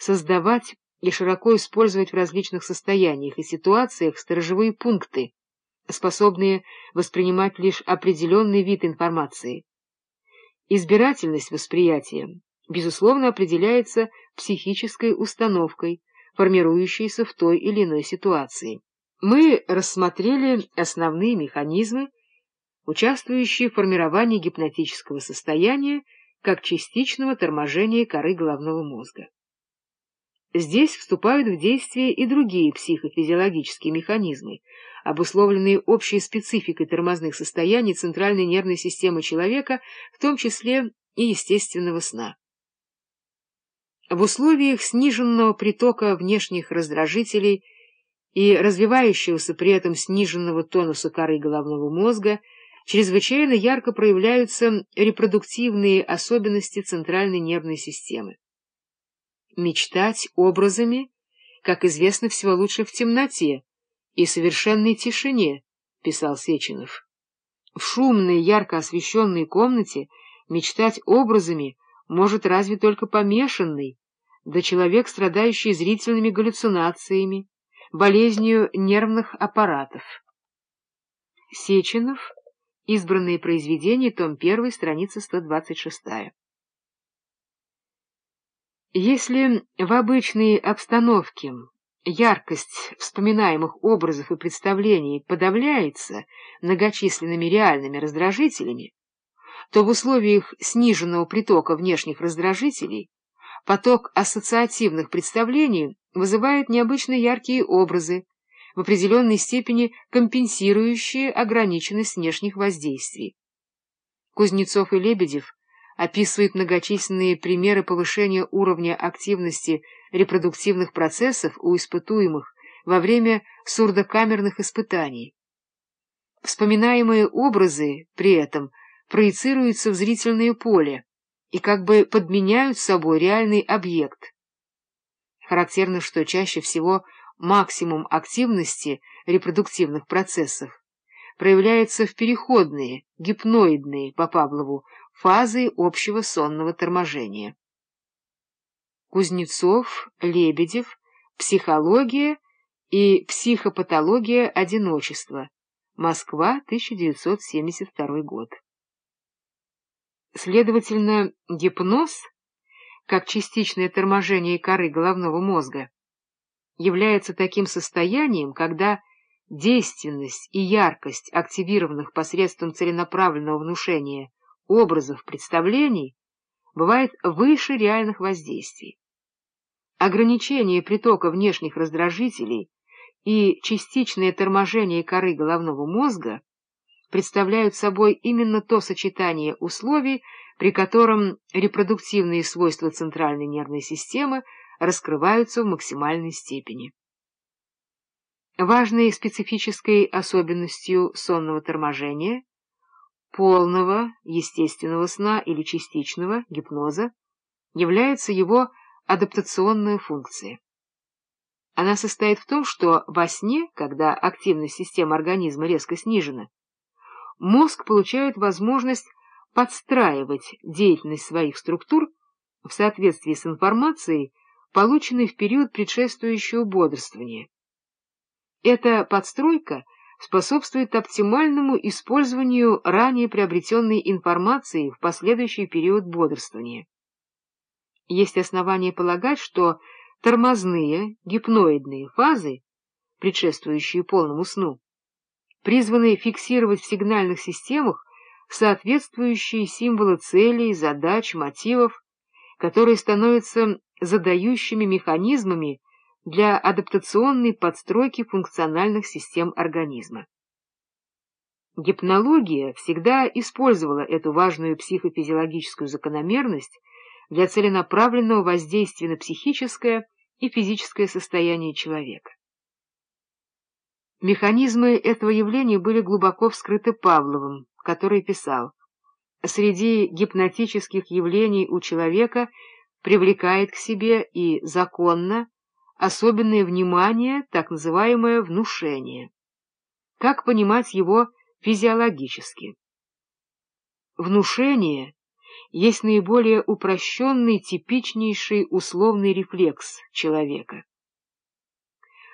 создавать и широко использовать в различных состояниях и ситуациях сторожевые пункты, способные воспринимать лишь определенный вид информации. Избирательность восприятия, безусловно, определяется психической установкой, формирующейся в той или иной ситуации. Мы рассмотрели основные механизмы, участвующие в формировании гипнотического состояния как частичного торможения коры головного мозга. Здесь вступают в действие и другие психофизиологические механизмы, обусловленные общей спецификой тормозных состояний центральной нервной системы человека, в том числе и естественного сна. В условиях сниженного притока внешних раздражителей и развивающегося при этом сниженного тонуса коры головного мозга чрезвычайно ярко проявляются репродуктивные особенности центральной нервной системы. Мечтать образами, как известно, всего лучше в темноте и совершенной тишине, — писал Сеченов. В шумной, ярко освещенной комнате мечтать образами может разве только помешанный, да человек, страдающий зрительными галлюцинациями, болезнью нервных аппаратов. Сеченов. Избранные произведения. Том 1. Страница 126. Если в обычной обстановке яркость вспоминаемых образов и представлений подавляется многочисленными реальными раздражителями, то в условиях сниженного притока внешних раздражителей поток ассоциативных представлений вызывает необычно яркие образы, в определенной степени компенсирующие ограниченность внешних воздействий. Кузнецов и Лебедев описывает многочисленные примеры повышения уровня активности репродуктивных процессов у испытуемых во время сурдокамерных испытаний. Вспоминаемые образы при этом проецируются в зрительное поле и как бы подменяют собой реальный объект. Характерно, что чаще всего максимум активности репродуктивных процессов проявляется в переходные, гипноидные, по Павлову, фазы общего сонного торможения. Кузнецов, Лебедев, «Психология» и «Психопатология одиночества», Москва, 1972 год. Следовательно, гипноз, как частичное торможение коры головного мозга, является таким состоянием, когда действенность и яркость активированных посредством целенаправленного внушения образов, представлений бывает выше реальных воздействий. Ограничение притока внешних раздражителей и частичное торможение коры головного мозга представляют собой именно то сочетание условий, при котором репродуктивные свойства центральной нервной системы раскрываются в максимальной степени. Важной специфической особенностью сонного торможения полного естественного сна или частичного гипноза является его адаптационная функция. Она состоит в том, что во сне, когда активность системы организма резко снижена, мозг получает возможность подстраивать деятельность своих структур в соответствии с информацией, полученной в период предшествующего бодрствования. Эта подстройка — способствует оптимальному использованию ранее приобретенной информации в последующий период бодрствования. Есть основания полагать, что тормозные гипноидные фазы, предшествующие полному сну, призваны фиксировать в сигнальных системах соответствующие символы целей, задач, мотивов, которые становятся задающими механизмами для адаптационной подстройки функциональных систем организма. Гипнология всегда использовала эту важную психофизиологическую закономерность для целенаправленного воздействия на психическое и физическое состояние человека. Механизмы этого явления были глубоко вскрыты Павловым, который писал, «Среди гипнотических явлений у человека привлекает к себе и законно особенное внимание, так называемое внушение. Как понимать его физиологически? Внушение есть наиболее упрощенный, типичнейший условный рефлекс человека.